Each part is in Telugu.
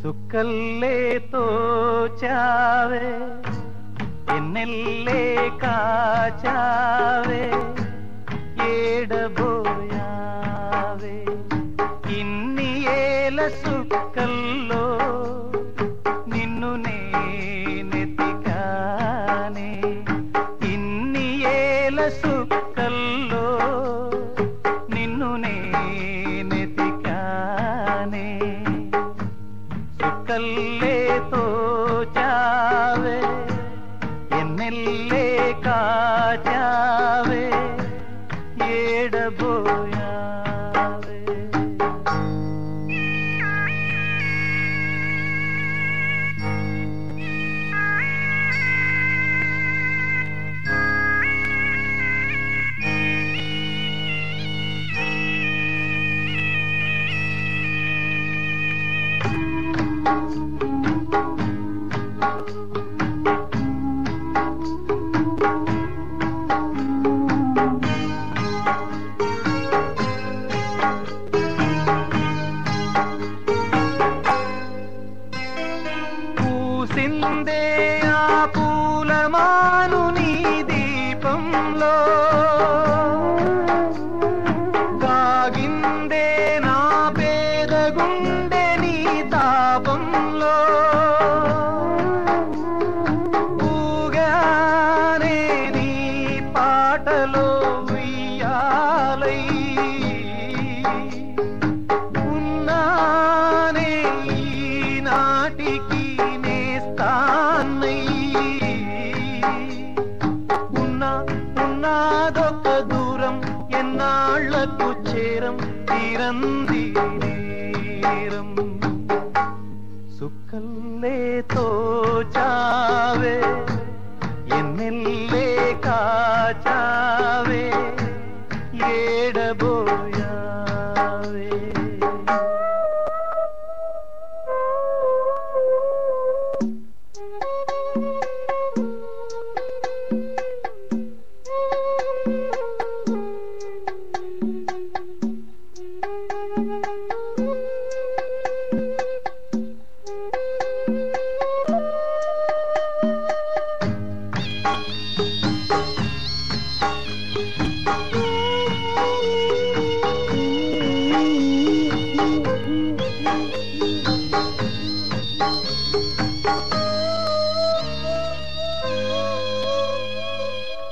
സുക്കല്ലേ തോച്ചാവേ എന്നല്ലേ കാച്ചാവേ ഏടബോയാവേ ഇന്നിയേല സുക്കല്ല ఇన్ని ఏల సుక్కల్లో నిన్ను నేనెతికానే. సుక్కల్లో పూసిందే ఆ పూలమాను నీ దీపంలో. కాగిందే నా పేద గుండె పాటలో ఉయ్యాలై ఉన్నానే నాటికి నేస్తాన్నై ఉన్నా ఉన్నాదొక దూరం ఎన్నాళ్ళకు చేరం తీరంది నేరం. సుక్కల్లే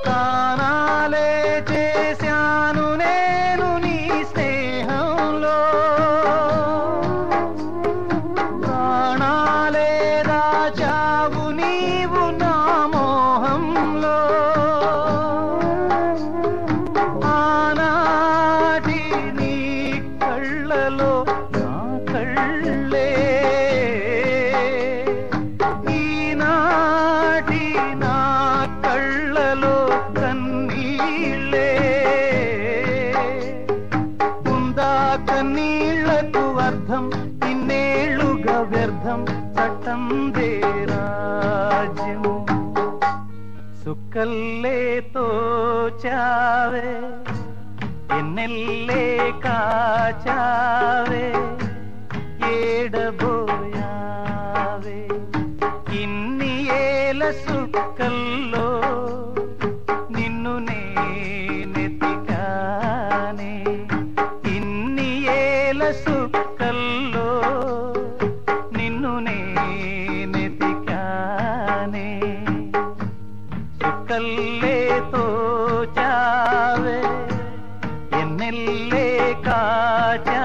కానాలే చేశాను నేను నీ స్నేహంలో. ప్రాణాలే దాచావు నీవు నా మోహంలో. ఆనాటి నీ కళ్ళలో నా కళ్ళే ఈనాటి నా కళ్ళలో కన్నీళ్ళే. ఉందా కన్నీళ్ళకు అర్థం ఇన్నేళ్ళుగా వ్యర్థం చట్టం రాజ్యం సుక్కల్లే తోచావే ఎన్నెల్లే కాచావే. ఏడబో సుక్కల్లో నిన్ను నేనెతికానే ఇన్ని ఏల సుక్కల్లో నిన్ను నేనెతికానే సుక్కల్లే తోచావే ఎన్నెల్లే కాచా